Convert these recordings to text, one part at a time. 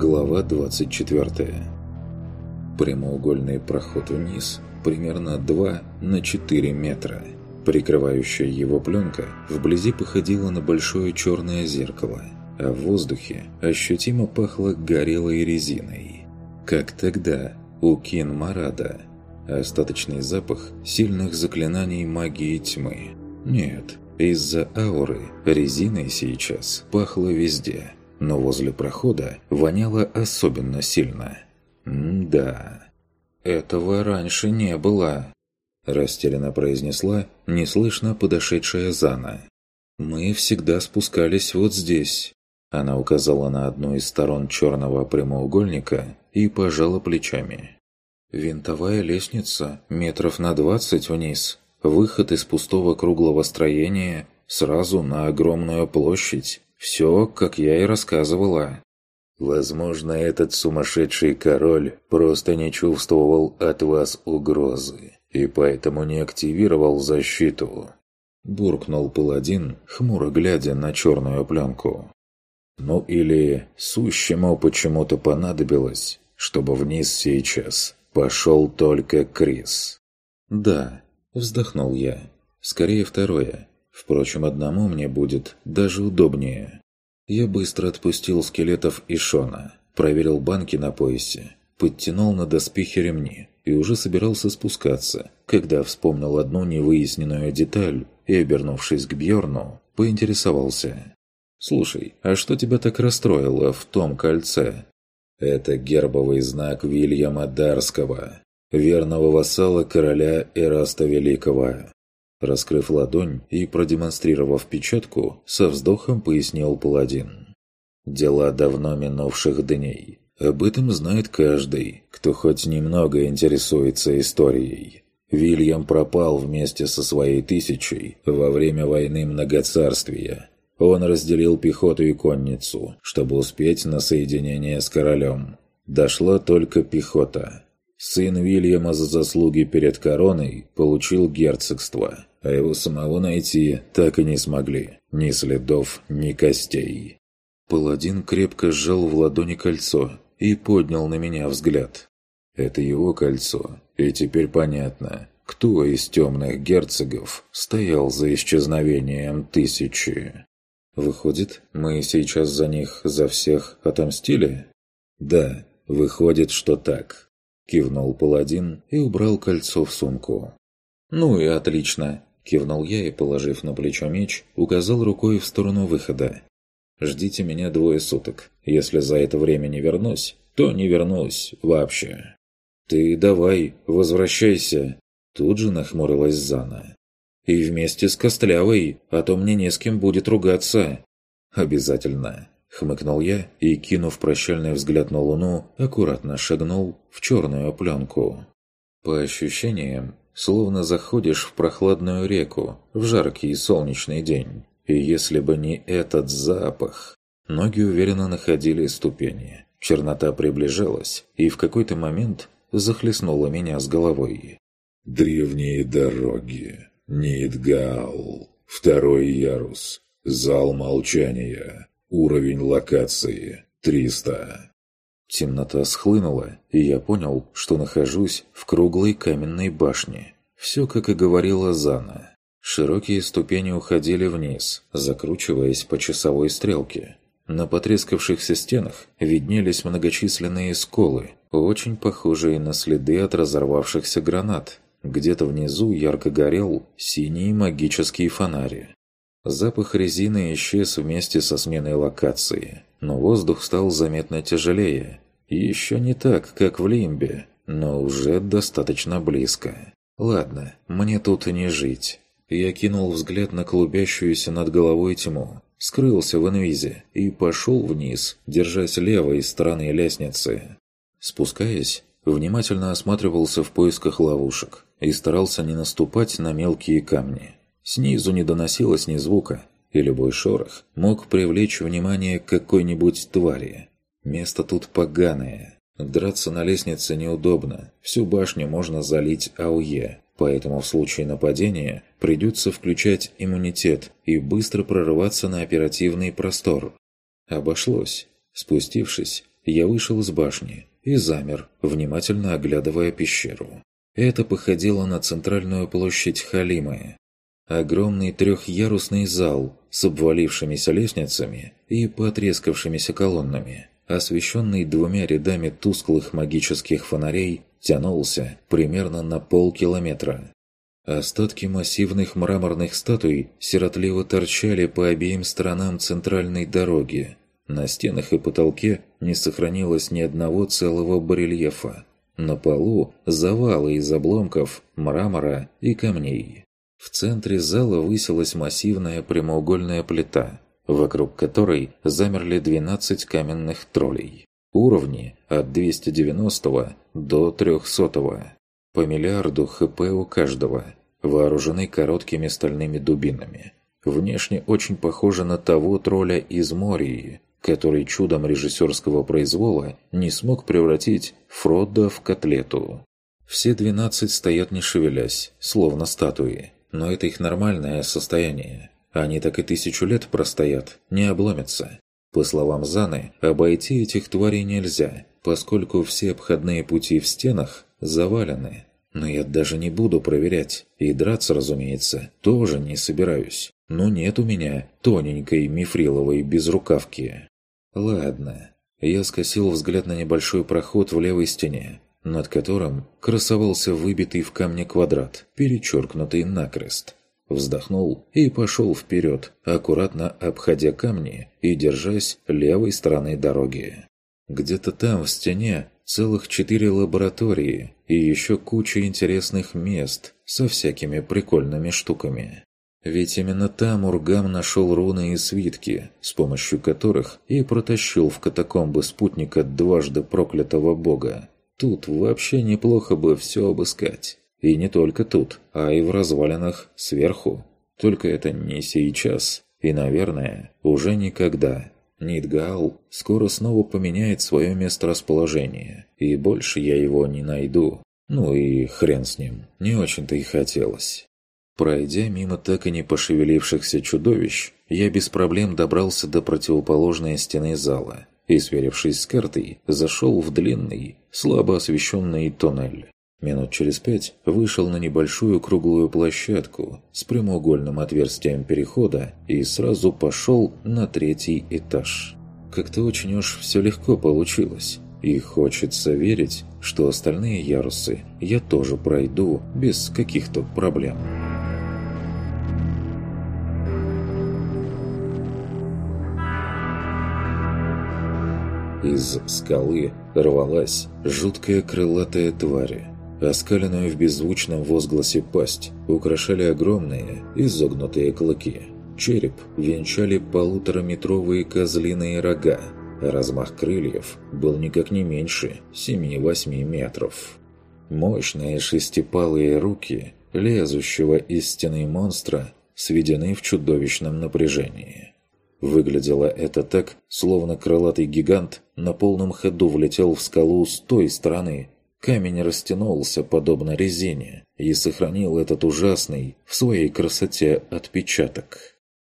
Глава 24 Прямоугольный проход вниз, примерно 2 на 4 метра. Прикрывающая его пленка вблизи походила на большое черное зеркало, а в воздухе ощутимо пахло горелой резиной. Как тогда у Кин Марада. Остаточный запах сильных заклинаний магии тьмы. Нет, из-за ауры резиной сейчас пахло везде – но возле прохода воняло особенно сильно. «Да, этого раньше не было», – растерянно произнесла неслышно подошедшая Зана. «Мы всегда спускались вот здесь». Она указала на одну из сторон черного прямоугольника и пожала плечами. «Винтовая лестница, метров на двадцать вниз. Выход из пустого круглого строения сразу на огромную площадь. Все, как я и рассказывала. Возможно, этот сумасшедший король просто не чувствовал от вас угрозы и поэтому не активировал защиту. Буркнул паладин, хмуро глядя на черную пленку. Ну или сущему почему-то понадобилось, чтобы вниз сейчас пошел только Крис. «Да», — вздохнул я. «Скорее второе. Впрочем, одному мне будет даже удобнее. Я быстро отпустил скелетов и Шона, проверил банки на поясе, подтянул на доспехи ремни и уже собирался спускаться, когда вспомнил одну невыясненную деталь и, обернувшись к Бьорну, поинтересовался. «Слушай, а что тебя так расстроило в том кольце?» «Это гербовый знак Вильяма Дарского, верного вассала короля Эраста Великого. Раскрыв ладонь и продемонстрировав печатку, со вздохом пояснил паладин. «Дела давно минувших дней. Об этом знает каждый, кто хоть немного интересуется историей. Вильям пропал вместе со своей тысячей во время войны Многоцарствия. Он разделил пехоту и конницу, чтобы успеть на соединение с королем. Дошла только пехота. Сын Вильяма за заслуги перед короной получил герцогство, а его самого найти так и не смогли. Ни следов, ни костей. Паладин крепко сжал в ладони кольцо и поднял на меня взгляд. Это его кольцо, и теперь понятно, кто из темных герцогов стоял за исчезновением тысячи. Выходит, мы сейчас за них, за всех отомстили? Да, выходит, что так. Кивнул паладин и убрал кольцо в сумку. «Ну и отлично. Кивнул я и, положив на плечо меч, указал рукой в сторону выхода. «Ждите меня двое суток. Если за это время не вернусь, то не вернусь вообще». «Ты давай, возвращайся!» Тут же нахмурилась Зана. «И вместе с Костлявой, а то мне не с кем будет ругаться». «Обязательно!» Хмыкнул я и, кинув прощальный взгляд на луну, аккуратно шагнул в черную пленку. По ощущениям, словно заходишь в прохладную реку в жаркий солнечный день. И если бы не этот запах... Ноги уверенно находили ступени. Чернота приближалась, и в какой-то момент захлестнула меня с головой. «Древние дороги. Нидгал. Второй ярус. Зал молчания. Уровень локации. 300». Темнота схлынула, и я понял, что нахожусь в круглой каменной башне. Все, как и говорила Зана. Широкие ступени уходили вниз, закручиваясь по часовой стрелке. На потрескавшихся стенах виднелись многочисленные сколы, очень похожие на следы от разорвавшихся гранат. Где-то внизу ярко горел синий магический фонарь. Запах резины исчез вместе со сменой локации, но воздух стал заметно тяжелее. Еще не так, как в Лимбе, но уже достаточно близко. Ладно, мне тут и не жить. Я кинул взгляд на клубящуюся над головой тьму, скрылся в инвизе и пошел вниз, держась левой стороны лестницы. Спускаясь, внимательно осматривался в поисках ловушек и старался не наступать на мелкие камни. Снизу не доносилось ни звука, и любой шорох мог привлечь внимание какой-нибудь твари. Место тут поганое. Драться на лестнице неудобно. Всю башню можно залить АУЕ, поэтому в случае нападения придется включать иммунитет и быстро прорываться на оперативный простор. Обошлось. Спустившись, я вышел из башни и замер, внимательно оглядывая пещеру. Это походило на центральную площадь Халимы. Огромный трехъярусный зал с обвалившимися лестницами и потрескавшимися колоннами, освещенный двумя рядами тусклых магических фонарей, тянулся примерно на полкилометра. Остатки массивных мраморных статуй сиротливо торчали по обеим сторонам центральной дороги. На стенах и потолке не сохранилось ни одного целого барельефа. На полу завалы из обломков, мрамора и камней. В центре зала высилась массивная прямоугольная плита, вокруг которой замерли 12 каменных троллей. Уровни от 290 до 300. По миллиарду хп у каждого – вооружены короткими стальными дубинами. Внешне очень похоже на того тролля из Мории, который чудом режиссерского произвола не смог превратить Фродда в котлету. Все двенадцать стоят не шевелясь, словно статуи, но это их нормальное состояние. Они так и тысячу лет простоят, не обломятся. По словам Заны, обойти этих тварей нельзя, поскольку все обходные пути в стенах завалены. Но я даже не буду проверять. И драться, разумеется, тоже не собираюсь. Но нет у меня тоненькой мифриловой безрукавки. Ладно. Я скосил взгляд на небольшой проход в левой стене, над которым красовался выбитый в камне квадрат, перечеркнутый накрест. Вздохнул и пошел вперед, аккуратно обходя камни и держась левой стороны дороги. Где-то там, в стене, целых четыре лаборатории и еще куча интересных мест со всякими прикольными штуками. Ведь именно там Ургам нашел руны и свитки, с помощью которых и протащил в катакомбы спутника дважды проклятого бога. Тут вообще неплохо бы все обыскать. И не только тут, а и в развалинах сверху. Только это не сейчас, и, наверное, уже никогда. Нидгаал скоро снова поменяет свое месторасположение, и больше я его не найду. Ну и хрен с ним, не очень-то и хотелось. Пройдя мимо так и не пошевелившихся чудовищ, я без проблем добрался до противоположной стены зала и, сверившись с картой, зашел в длинный, слабо освещенный тоннель. Минут через пять вышел на небольшую круглую площадку с прямоугольным отверстием перехода и сразу пошел на третий этаж. Как-то очень уж все легко получилось. И хочется верить, что остальные ярусы я тоже пройду без каких-то проблем. Из скалы рвалась жуткая крылатая тварь Оскаленную в беззвучном возгласе пасть украшали огромные изогнутые клыки. Череп венчали полутораметровые козлиные рога, размах крыльев был никак не меньше 7-8 метров. Мощные шестипалые руки лезущего из стены монстра сведены в чудовищном напряжении. Выглядело это так, словно крылатый гигант на полном ходу влетел в скалу с той стороны, Камень растянулся, подобно резине, и сохранил этот ужасный в своей красоте отпечаток.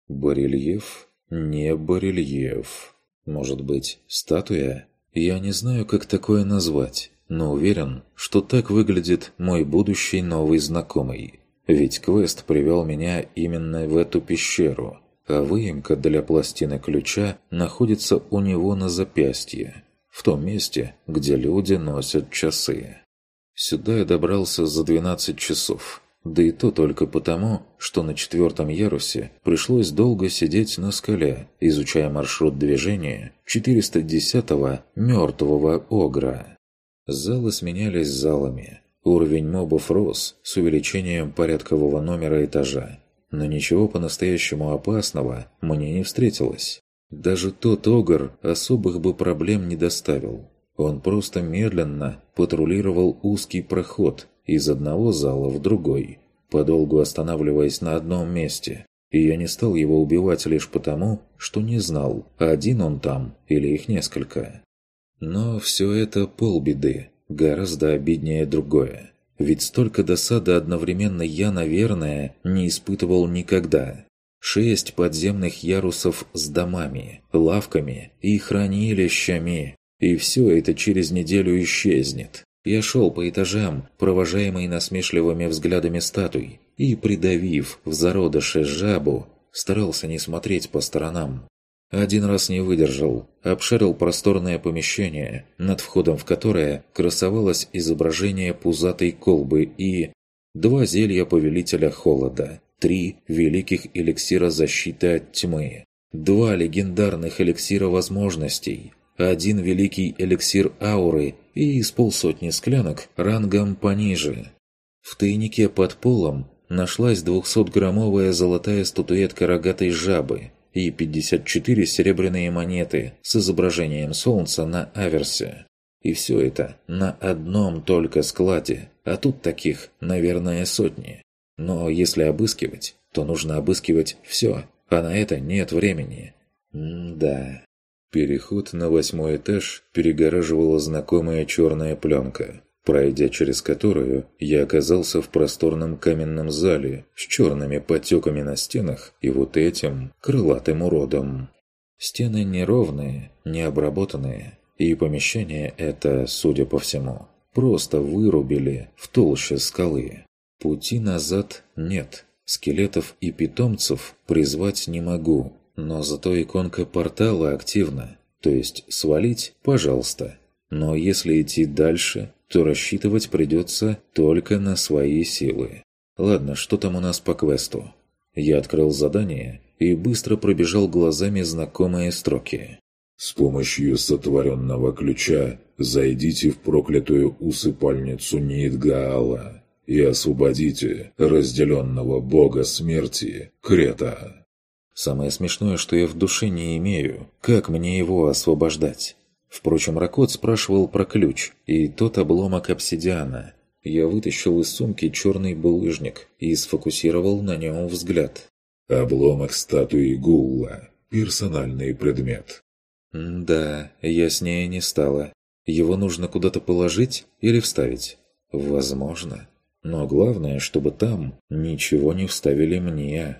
Барельеф? Не барельеф. Может быть, статуя? Я не знаю, как такое назвать, но уверен, что так выглядит мой будущий новый знакомый. Ведь квест привел меня именно в эту пещеру, а выемка для пластины ключа находится у него на запястье в том месте, где люди носят часы. Сюда я добрался за 12 часов, да и то только потому, что на четвертом ярусе пришлось долго сидеть на скале, изучая маршрут движения 410-го мертвого огра. Залы сменялись залами. Уровень мобов рос с увеличением порядкового номера этажа. Но ничего по-настоящему опасного мне не встретилось. Даже тот огр особых бы проблем не доставил. Он просто медленно патрулировал узкий проход из одного зала в другой, подолгу останавливаясь на одном месте. И я не стал его убивать лишь потому, что не знал, один он там или их несколько. Но все это полбеды, гораздо обиднее другое. Ведь столько досады одновременно я, наверное, не испытывал никогда. Шесть подземных ярусов с домами, лавками и хранилищами. И все это через неделю исчезнет. Я шел по этажам, провожаемый насмешливыми взглядами статуй, и, придавив в зародыше жабу, старался не смотреть по сторонам. Один раз не выдержал, обшарил просторное помещение, над входом в которое красовалось изображение пузатой колбы и... Два зелья Повелителя Холода, три великих эликсира защиты от тьмы, два легендарных эликсира возможностей, один великий эликсир ауры и из полсотни склянок рангом пониже. В тайнике под полом нашлась 200-граммовая золотая статуэтка рогатой жабы и 54 серебряные монеты с изображением солнца на аверсе. И все это на одном только складе, а тут таких, наверное, сотни. Но если обыскивать, то нужно обыскивать все, а на это нет времени. М да. Переход на восьмой этаж перегораживала знакомая черная пленка, пройдя через которую я оказался в просторном каменном зале с черными потеками на стенах и вот этим крылатым уродом. Стены неровные, необработанные, и помещение это, судя по всему, просто вырубили в толще скалы. Пути назад нет, скелетов и питомцев призвать не могу, но зато иконка портала активна, то есть свалить – пожалуйста. Но если идти дальше, то рассчитывать придется только на свои силы. Ладно, что там у нас по квесту? Я открыл задание и быстро пробежал глазами знакомые строки. С помощью сотворенного ключа зайдите в проклятую усыпальницу Нидгаала и освободите разделенного бога смерти Крета. Самое смешное, что я в душе не имею, как мне его освобождать. Впрочем, Ракот спрашивал про ключ и тот обломок обсидиана. Я вытащил из сумки черный булыжник и сфокусировал на нем взгляд. «Обломок статуи Гулла. Персональный предмет». «Да, яснее не стало. Его нужно куда-то положить или вставить? Возможно. Но главное, чтобы там ничего не вставили мне».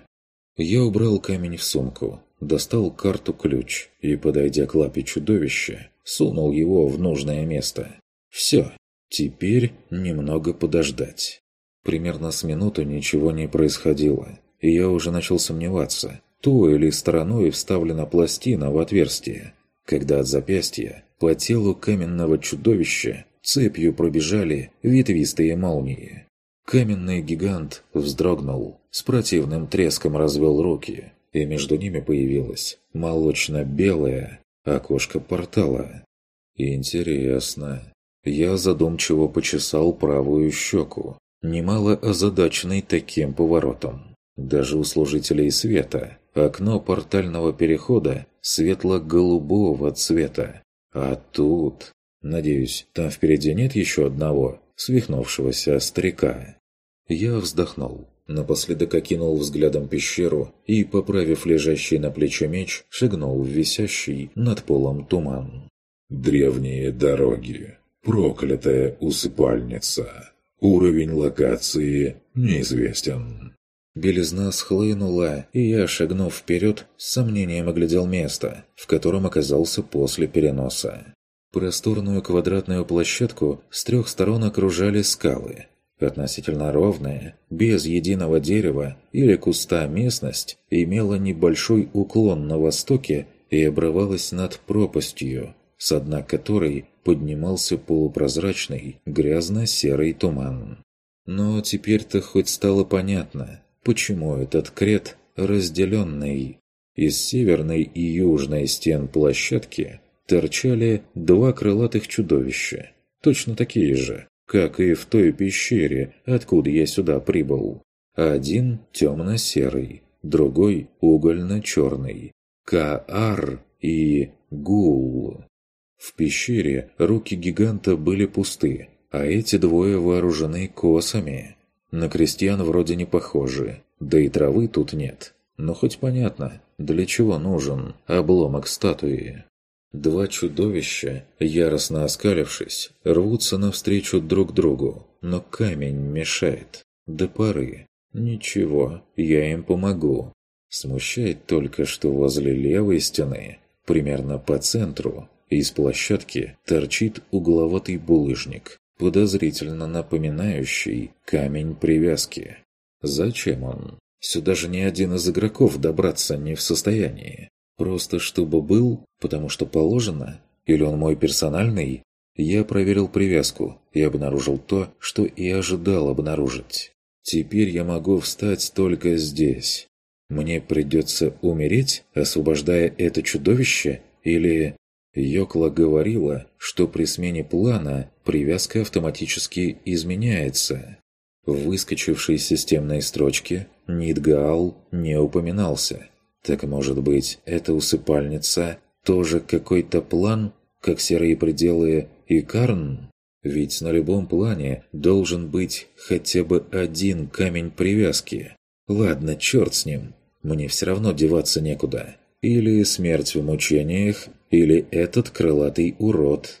Я убрал камень в сумку, достал карту-ключ и, подойдя к лапе чудовища, сунул его в нужное место. Все, теперь немного подождать. Примерно с минуту ничего не происходило, и я уже начал сомневаться, той или стороной вставлена пластина в отверстие, когда от запястья по телу каменного чудовища цепью пробежали ветвистые молнии. Каменный гигант вздрогнул, с противным треском развел руки, и между ними появилось молочно-белое окошко портала. Интересно. Я задумчиво почесал правую щеку, немало озадаченный таким поворотом. Даже у служителей света окно портального перехода светло-голубого цвета. А тут... Надеюсь, там впереди нет еще одного свихнувшегося старика. Я вздохнул, напоследок окинул взглядом пещеру и, поправив лежащий на плече меч, шагнул в висящий над полом туман. «Древние дороги. Проклятая усыпальница. Уровень локации неизвестен». Белизна схлынула, и я, шагнув вперед, с сомнением оглядел место, в котором оказался после переноса. Просторную квадратную площадку с трех сторон окружали скалы. Относительно ровная, без единого дерева или куста местность имела небольшой уклон на востоке и обрывалась над пропастью, с дна которой поднимался полупрозрачный грязно-серый туман. Но теперь-то хоть стало понятно, почему этот крет разделенный. Из северной и южной стен площадки торчали два крылатых чудовища, точно такие же, как и в той пещере, откуда я сюда прибыл. Один темно-серый, другой угольно-черный. Каар и Гул. В пещере руки гиганта были пусты, а эти двое вооружены косами. На крестьян вроде не похожи, да и травы тут нет. Но хоть понятно, для чего нужен обломок статуи. Два чудовища, яростно оскалившись, рвутся навстречу друг другу, но камень мешает. До поры. Ничего, я им помогу. Смущает только, что возле левой стены, примерно по центру, Из площадки торчит угловатый булыжник, подозрительно напоминающий камень привязки. Зачем он? Сюда же ни один из игроков добраться не в состоянии. Просто чтобы был, потому что положено? Или он мой персональный? Я проверил привязку и обнаружил то, что и ожидал обнаружить. Теперь я могу встать только здесь. Мне придется умереть, освобождая это чудовище? Или... Йокла говорила, что при смене плана привязка автоматически изменяется. В выскочившей системной строчке Нидгаал не упоминался. Так может быть, эта усыпальница тоже какой-то план, как серые пределы и Карн? Ведь на любом плане должен быть хотя бы один камень привязки. Ладно, черт с ним. Мне все равно деваться некуда. Или смерть в мучениях, или этот крылатый урод.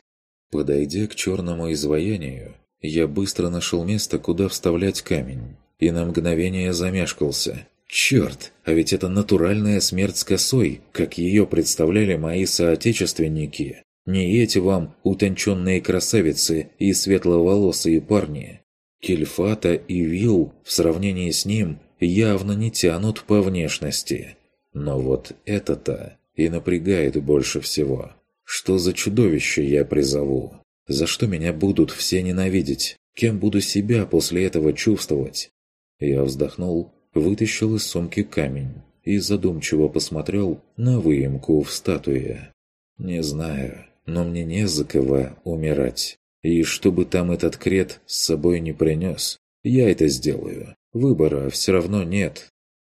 Подойдя к черному изваянию, я быстро нашел место, куда вставлять камень, и на мгновение замешкался. Черт, а ведь это натуральная смерть с косой, как ее представляли мои соотечественники. Не эти вам утонченные красавицы и светловолосые парни. Кельфата и Вил в сравнении с ним явно не тянут по внешности. Но вот это-то и напрягает больше всего. Что за чудовище я призову? За что меня будут все ненавидеть? Кем буду себя после этого чувствовать? Я вздохнул, вытащил из сумки камень и задумчиво посмотрел на выемку в статуе. Не знаю, но мне не за кого умирать. И чтобы там этот крет с собой не принес, я это сделаю. Выбора все равно нет.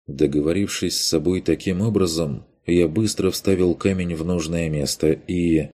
Договорившись с собой таким образом, я быстро вставил камень в нужное место и...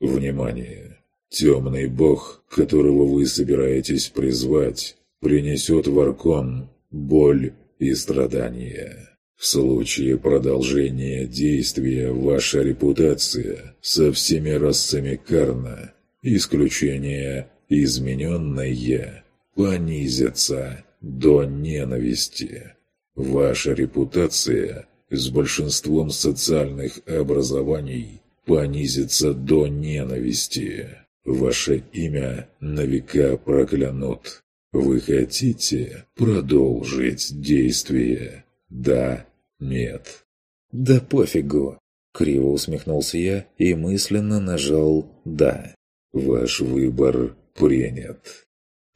Внимание! Темный бог, которого вы собираетесь призвать, принесет в Аркон боль и страдания. В случае продолжения действия ваша репутация со всеми расами Карна, исключение измененное, понизится до ненависти. Ваша репутация с большинством социальных образований понизится до ненависти. Ваше имя на века проклянут. Вы хотите продолжить действие? Да, нет. Да пофигу. Криво усмехнулся я и мысленно нажал «да». Ваш выбор принят.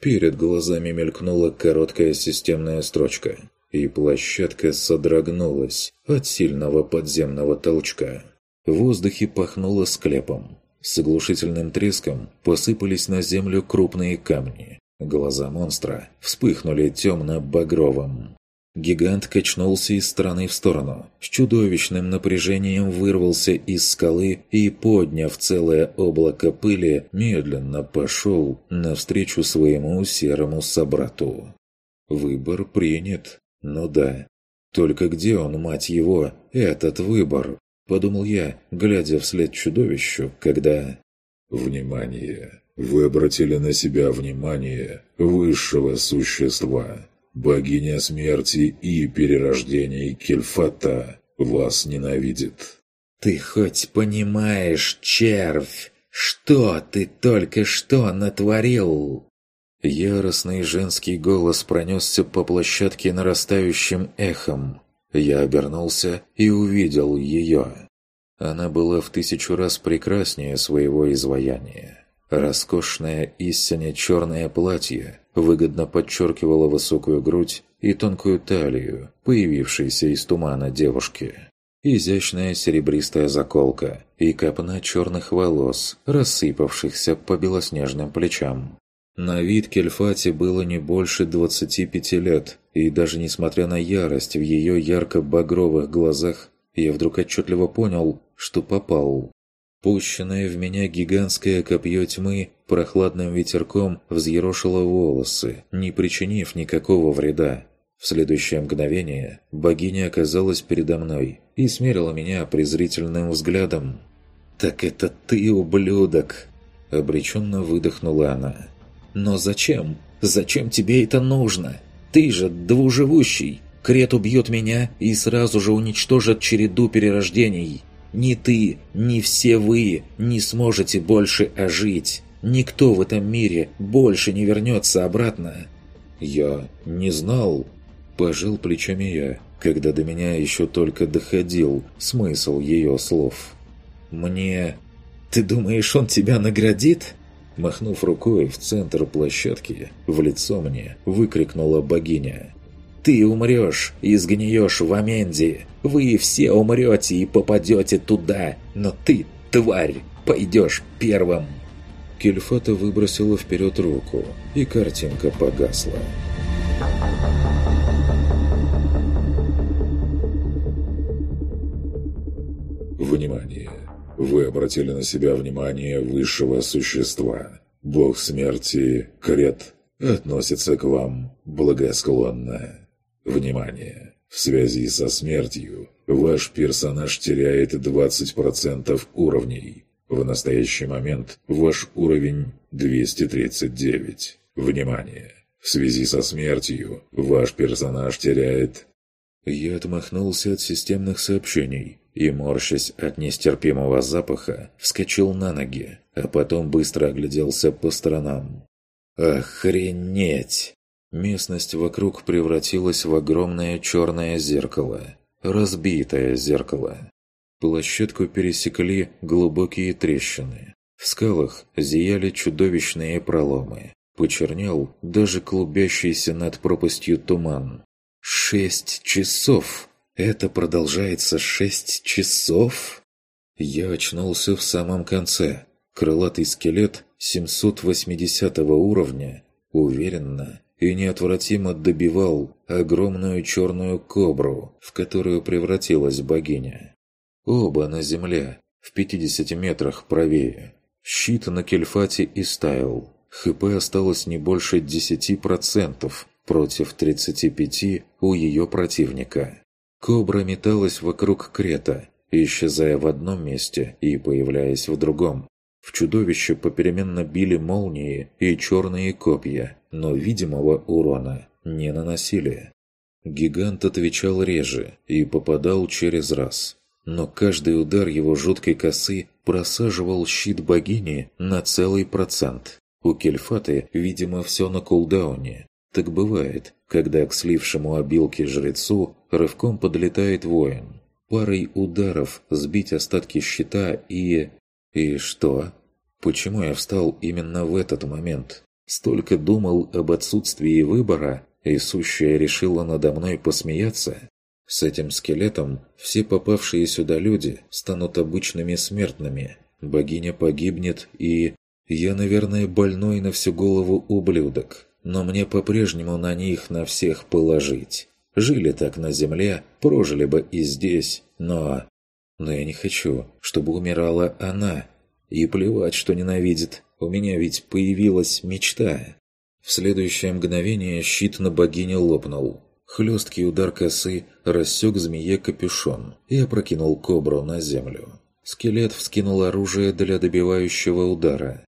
Перед глазами мелькнула короткая системная строчка, и площадка содрогнулась от сильного подземного толчка. В воздухе пахнуло склепом. С оглушительным треском посыпались на землю крупные камни. Глаза монстра вспыхнули темно-багровым. Гигант качнулся из стороны в сторону, с чудовищным напряжением вырвался из скалы и, подняв целое облако пыли, медленно пошел навстречу своему серому собрату. Выбор принят. Ну да. Только где он, мать его, этот выбор? Подумал я, глядя вслед чудовищу, когда... Внимание! Вы обратили на себя внимание высшего существа. Богиня смерти и перерождений Кельфата вас ненавидит. «Ты хоть понимаешь, червь, что ты только что натворил?» Яростный женский голос пронесся по площадке нарастающим эхом. Я обернулся и увидел ее. Она была в тысячу раз прекраснее своего изваяния. Роскошное истинно черное платье выгодно подчеркивало высокую грудь и тонкую талию, появившейся из тумана девушки. Изящная серебристая заколка и копна черных волос, рассыпавшихся по белоснежным плечам. На вид Кельфати было не больше 25 лет, и даже несмотря на ярость в ее ярко-багровых глазах, я вдруг отчетливо понял, что попал. Пущенное в меня гигантское копье тьмы прохладным ветерком взъерошило волосы, не причинив никакого вреда. В следующее мгновение богиня оказалась передо мной и смерила меня презрительным взглядом. «Так это ты, ублюдок!» – обреченно выдохнула она. «Но зачем? Зачем тебе это нужно? Ты же двуживущий! Крет убьет меня и сразу же уничтожит череду перерождений!» Ни ты, ни все вы не сможете больше ожить. Никто в этом мире больше не вернется обратно. Я не знал. Пожал плечами я, когда до меня еще только доходил смысл ее слов. Мне... Ты думаешь, он тебя наградит? Махнув рукой в центр площадки, в лицо мне выкрикнула богиня. «Ты умрешь и сгниешь в Аменде! Вы все умрете и попадете туда, но ты, тварь, пойдешь первым!» Кельфата выбросила вперед руку, и картинка погасла. Внимание! Вы обратили на себя внимание высшего существа. Бог смерти, Крет, относится к вам благосклонно. Внимание! В связи со смертью ваш персонаж теряет 20% уровней. В настоящий момент ваш уровень 239. Внимание! В связи со смертью ваш персонаж теряет... Я отмахнулся от системных сообщений и, морщась от нестерпимого запаха, вскочил на ноги, а потом быстро огляделся по сторонам. «Охренеть!» Местность вокруг превратилась в огромное черное зеркало. Разбитое зеркало. Площадку пересекли глубокие трещины. В скалах зияли чудовищные проломы. Почернел даже клубящийся над пропастью туман. «Шесть часов!» Это продолжается шесть часов? Я очнулся в самом конце. Крылатый скелет 780 уровня уверенно и неотвратимо добивал огромную черную кобру, в которую превратилась богиня. Оба на земле, в 50 метрах правее. Щит на кельфате истаял. ХП осталось не больше 10% против 35% у ее противника. Кобра металась вокруг крета, исчезая в одном месте и появляясь в другом. В чудовище попеременно били молнии и черные копья, но видимого урона не наносили. Гигант отвечал реже и попадал через раз. Но каждый удар его жуткой косы просаживал щит богини на целый процент. У Кельфаты, видимо, все на кулдауне, так бывает, когда к слившему обилки жрецу рывком подлетает воин. Парой ударов сбить остатки щита и... И что? Почему я встал именно в этот момент? Столько думал об отсутствии выбора, и сущая решила надо мной посмеяться? С этим скелетом все попавшие сюда люди станут обычными смертными. Богиня погибнет и... Я, наверное, больной на всю голову ублюдок но мне по-прежнему на них на всех положить. Жили так на земле, прожили бы и здесь, но... Но я не хочу, чтобы умирала она. И плевать, что ненавидит. У меня ведь появилась мечта. В следующее мгновение щит на богине лопнул. Хлесткий удар косы рассек змее капюшон и опрокинул кобру на землю. Скелет вскинул оружие для добивающего удара.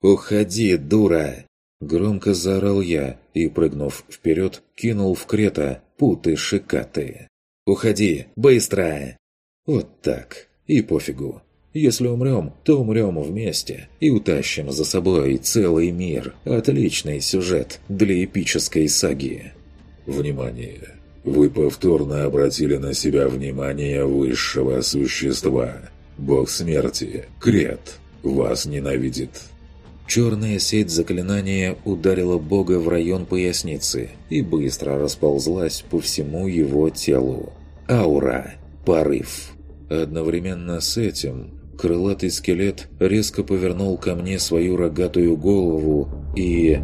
«Уходи, дура!» Громко заорал я и, прыгнув вперед, кинул в крета путы шикаты. «Уходи! Быстро!» Вот так. И пофигу. Если умрем, то умрем вместе и утащим за собой целый мир. Отличный сюжет для эпической саги. Внимание! Вы повторно обратили на себя внимание высшего существа. Бог смерти, Крет, вас ненавидит. Черная сеть заклинания ударила бога в район поясницы и быстро расползлась по всему его телу. Аура. Порыв. Одновременно с этим крылатый скелет резко повернул ко мне свою рогатую голову и...